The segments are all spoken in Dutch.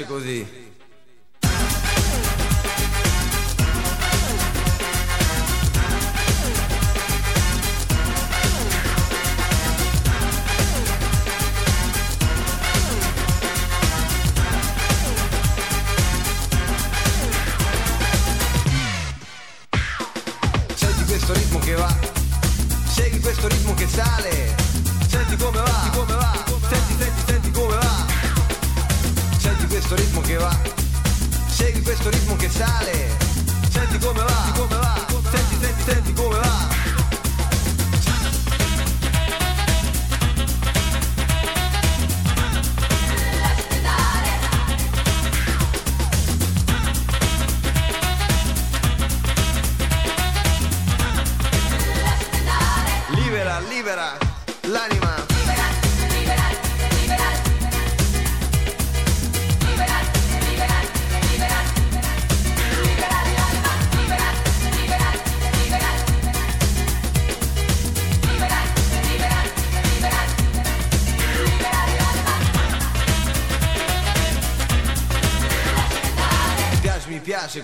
nasce così.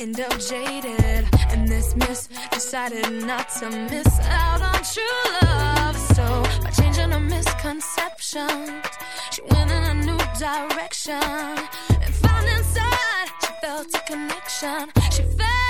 end up jaded. And this miss decided not to miss out on true love. So by changing a misconception, she went in a new direction. And found inside, she felt a connection. She felt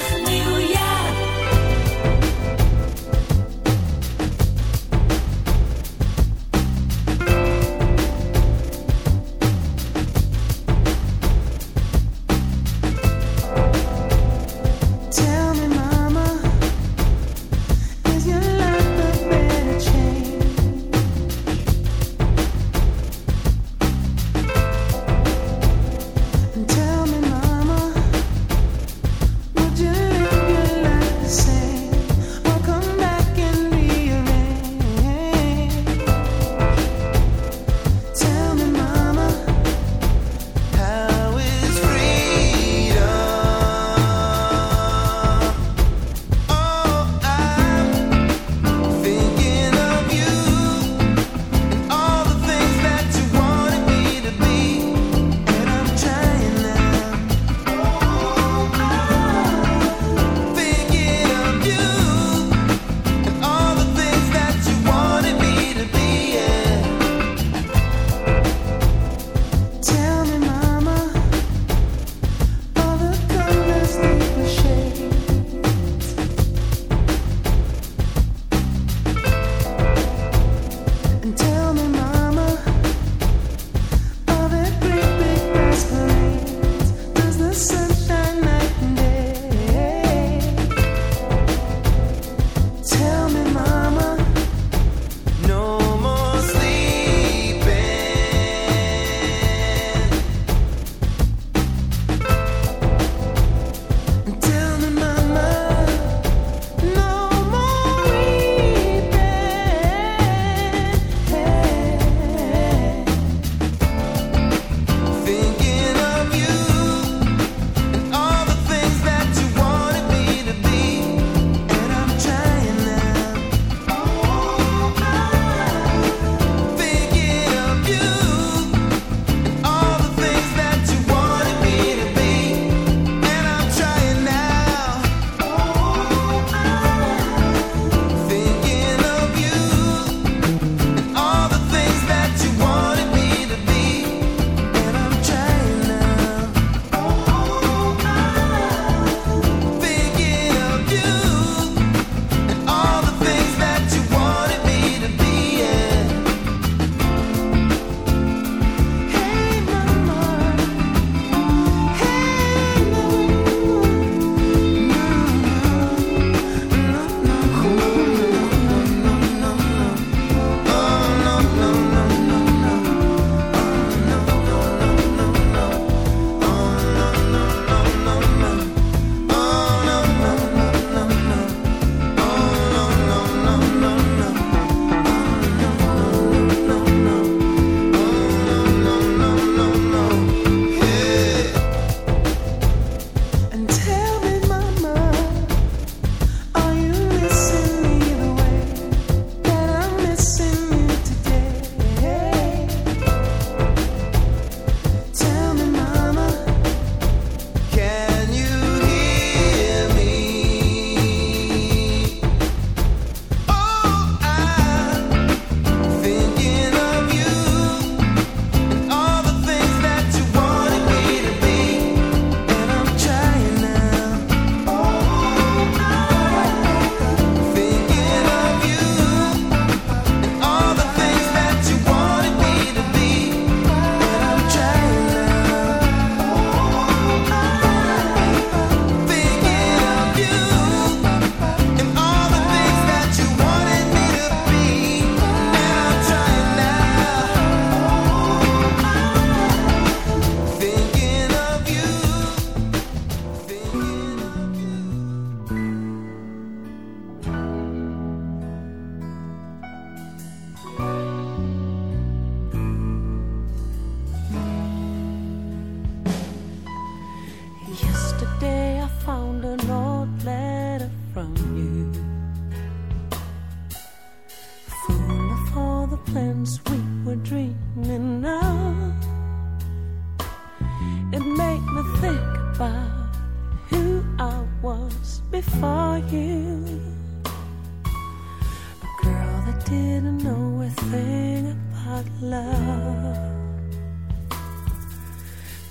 didn't know a thing about love.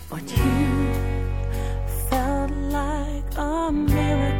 But you felt like a miracle.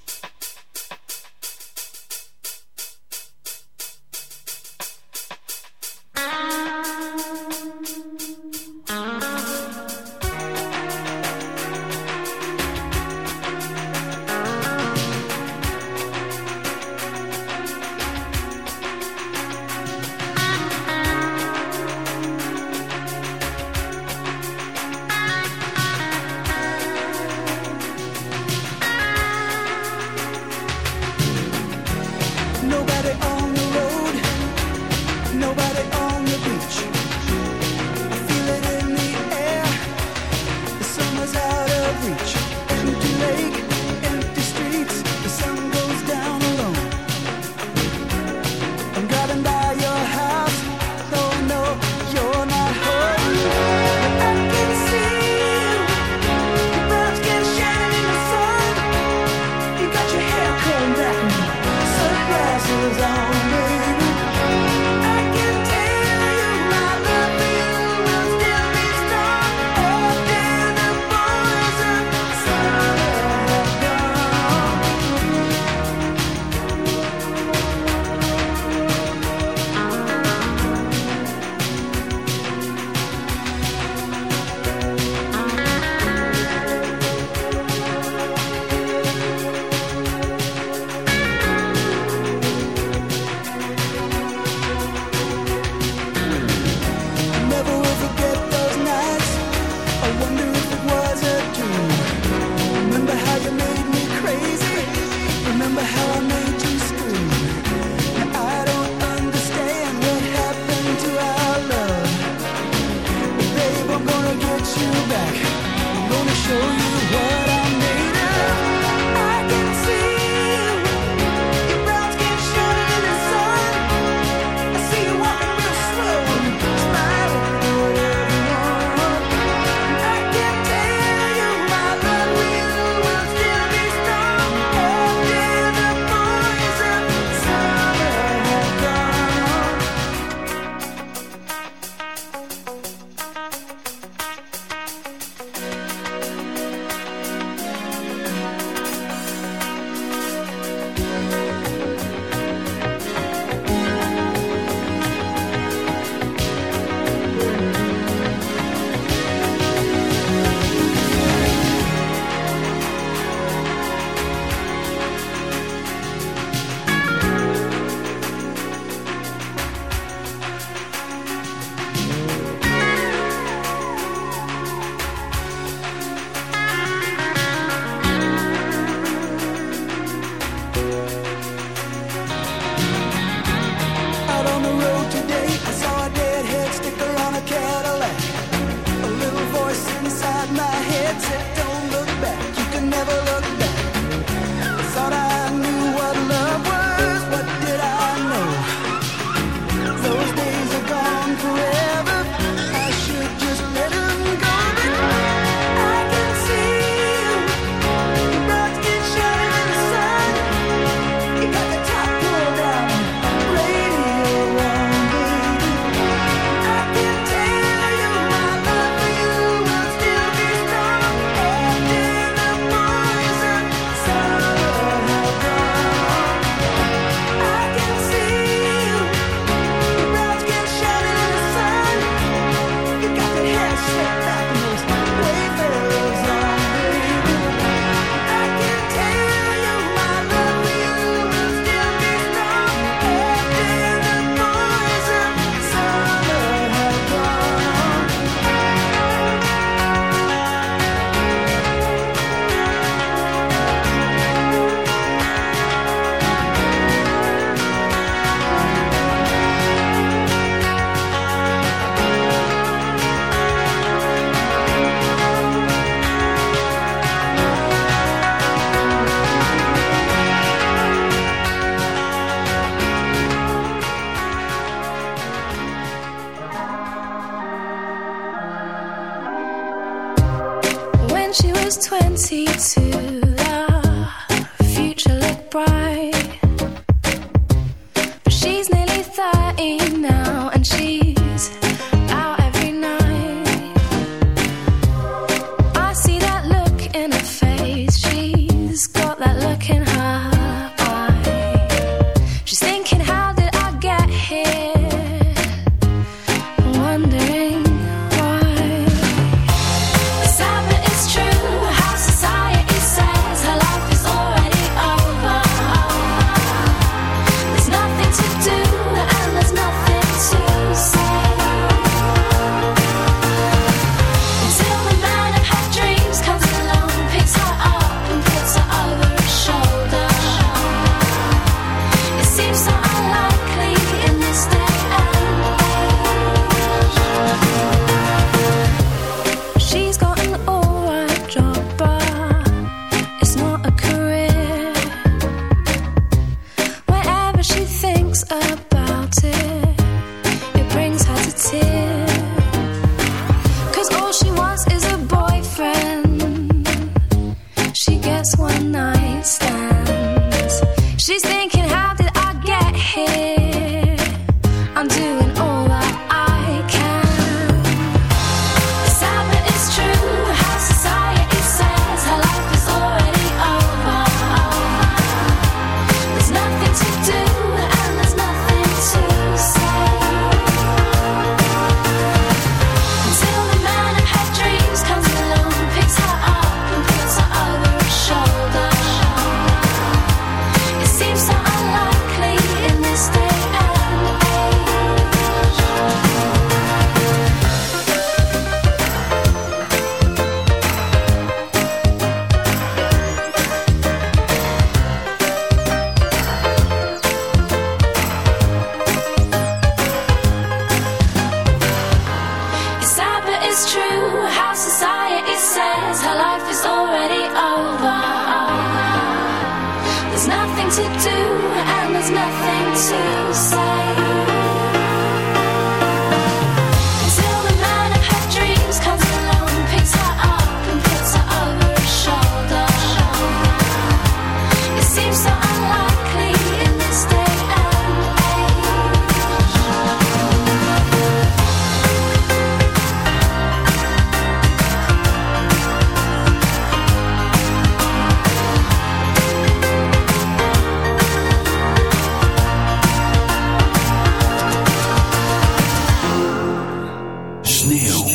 Sneeuw.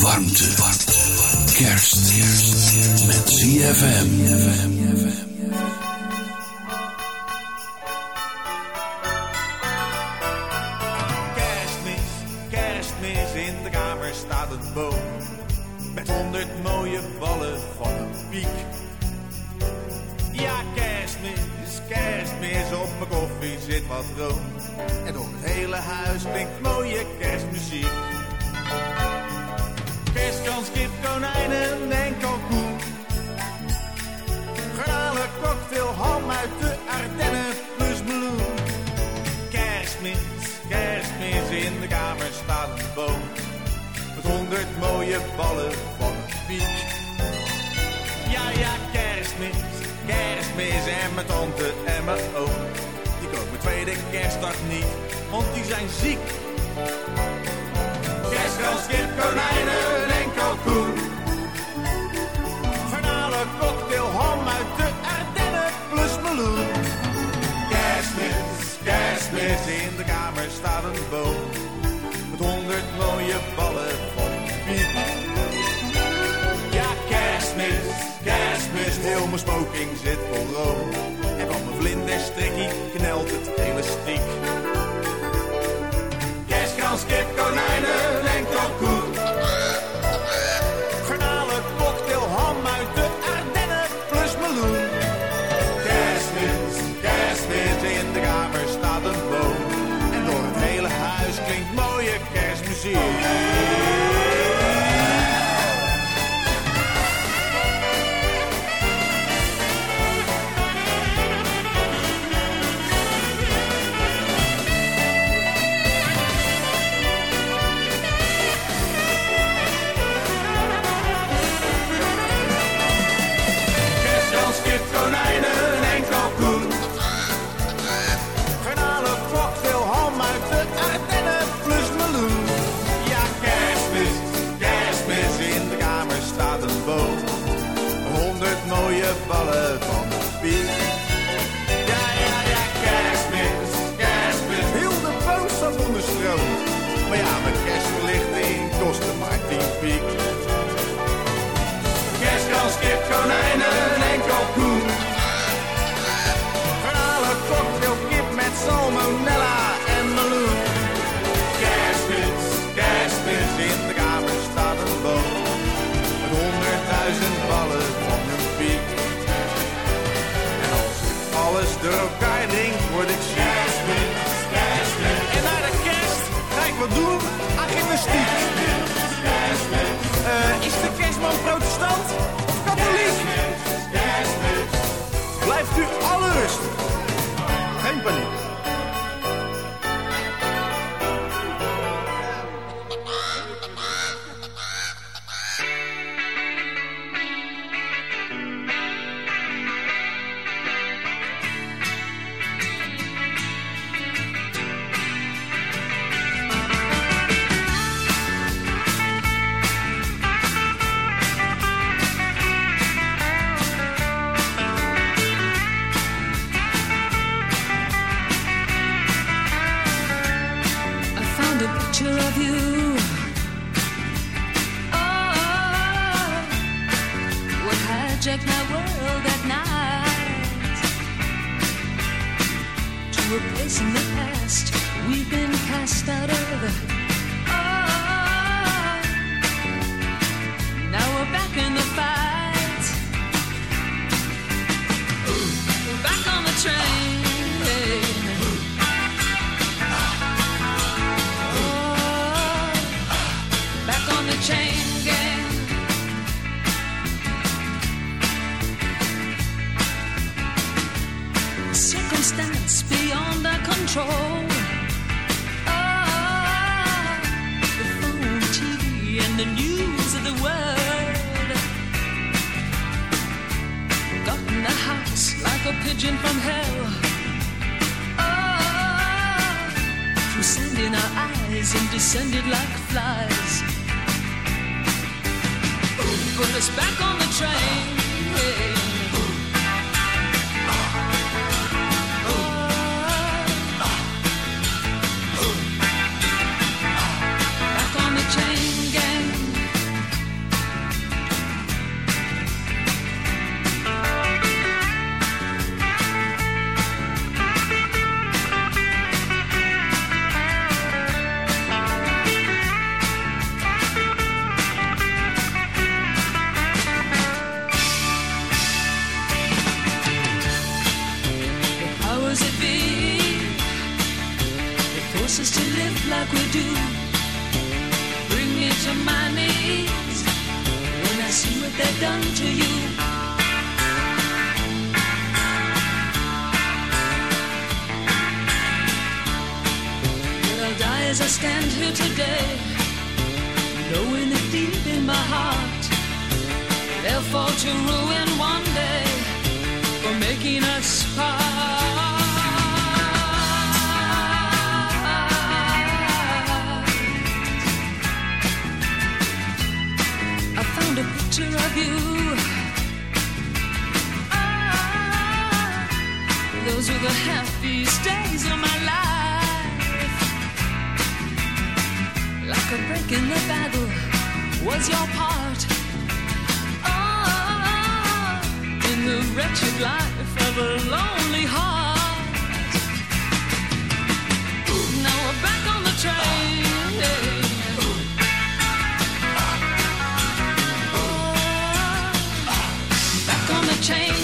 Warmte. Kerst. Met ZFM. Kerstmis, kerstmis, in de kamer staat een boom. Met honderd mooie ballen van een piek. Ja, kerstmis, kerstmis, op mijn koffie zit wat room. En door het hele huis klinkt mooie kerstmuziek. Kerstkans, kip, konijnen en kalkoen. Garnalen, cocktail, ham uit de Ardennen plus meloen. Kerstmis, kerstmis, in de kamer staat een boom. Met honderd mooie ballen van een piek. Ja, ja, kerstmis, kerstmis en mijn tante en mijn oom. Die komen tweede kerstdag niet, want die zijn ziek. Kerstkans, kip, konijnen en kalkoen. Garnalen, cocktail, ham uit de Ardennen plus meloen. Kerstmis, kerstmis, in de kamer staat een boom. Met honderd mooie ballen van piek. Ja, kerstmis, kerstmis, heel mijn smoking zit vol room. En van mijn vlinderstrikkie knelt het elastiek. Kerstkans, kip, konijnen Jason we've been cast out of the. As I stand here today, knowing that deep in my heart they'll fall to ruin one day for making us part. I found a picture of you. Ah, those were the happiest days of my for breaking the battle was your part. Oh, in the wretched life of a lonely heart. Now we're back on the train. Back on the train.